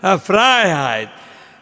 Freiheit.